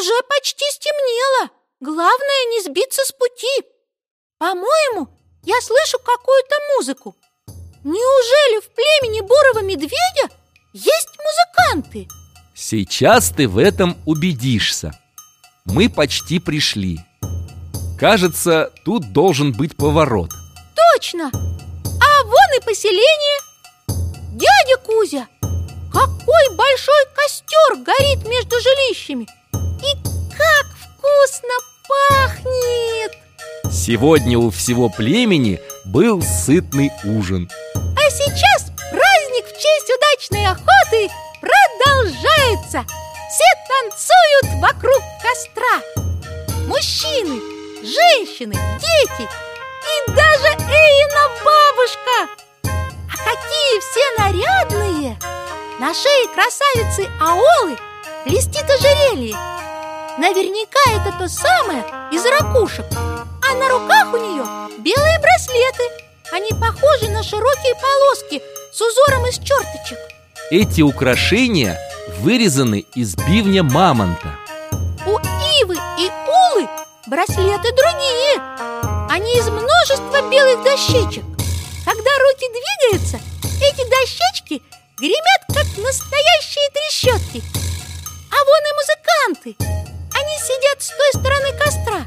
Уже почти стемнело. Главное не сбиться с пути. По-моему, я слышу какую-то музыку. Неужели в племени бурого медведя есть музыканты? Сейчас ты в этом убедишься. Мы почти пришли. Кажется, тут должен быть поворот. Точно! А вон и поселение. Дядя Кузя, какой большой костер горит между жилищами. Вкусно пахнет! Сегодня у всего племени был сытный ужин. А сейчас праздник в честь удачной охоты продолжается. Все танцуют вокруг костра. Мужчины, женщины, дети и даже Эйна бабушка. А какие все нарядные! На шее красавицы Аолы блестит ожерелье. Наверняка это то самое из ракушек. А на руках у нее белые браслеты. Они похожи на широкие полоски с узором из черточек. Эти украшения вырезаны из бивня мамонта. У Ивы и Улы браслеты другие. Они из множества белых дощечек. Когда руки двигаются, эти дощечки гремят, как настоящие трещотки. А вон и музыканты. Сидят с той стороны костра.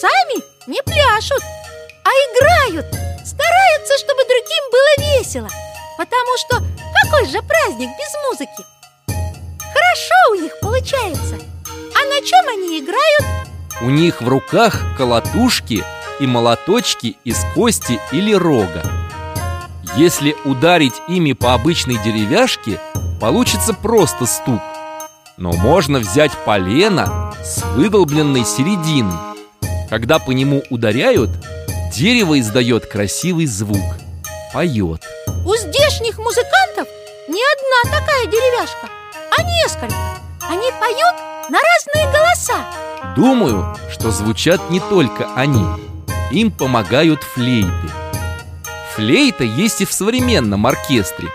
Сами не пляшут, а играют. Стараются, чтобы другим было весело. Потому что какой же праздник без музыки? Хорошо у них получается. А на чем они играют? У них в руках колотушки и молоточки из кости или рога. Если ударить ими по обычной деревяшке, получится просто стук. Но можно взять полено с выдолбленной серединой. Когда по нему ударяют, дерево издает красивый звук, поет. У здешних музыкантов не одна такая деревяшка, а несколько. Они поют на разные голоса. Думаю, что звучат не только они. Им помогают флейты. Флейта есть и в современном оркестре.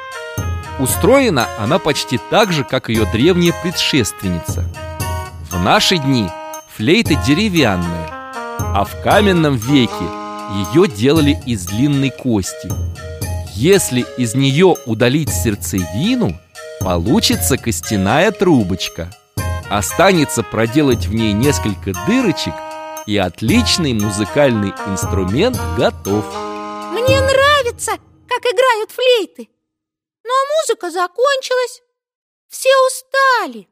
Устроена она почти так же, как ее древняя предшественница. В наши дни флейта деревянная, а в каменном веке ее делали из длинной кости. Если из нее удалить сердцевину, получится костяная трубочка. Останется проделать в ней несколько дырочек, и отличный музыкальный инструмент готов. Мне нравится, как играют флейты. Но музыка закончилась. Все устали.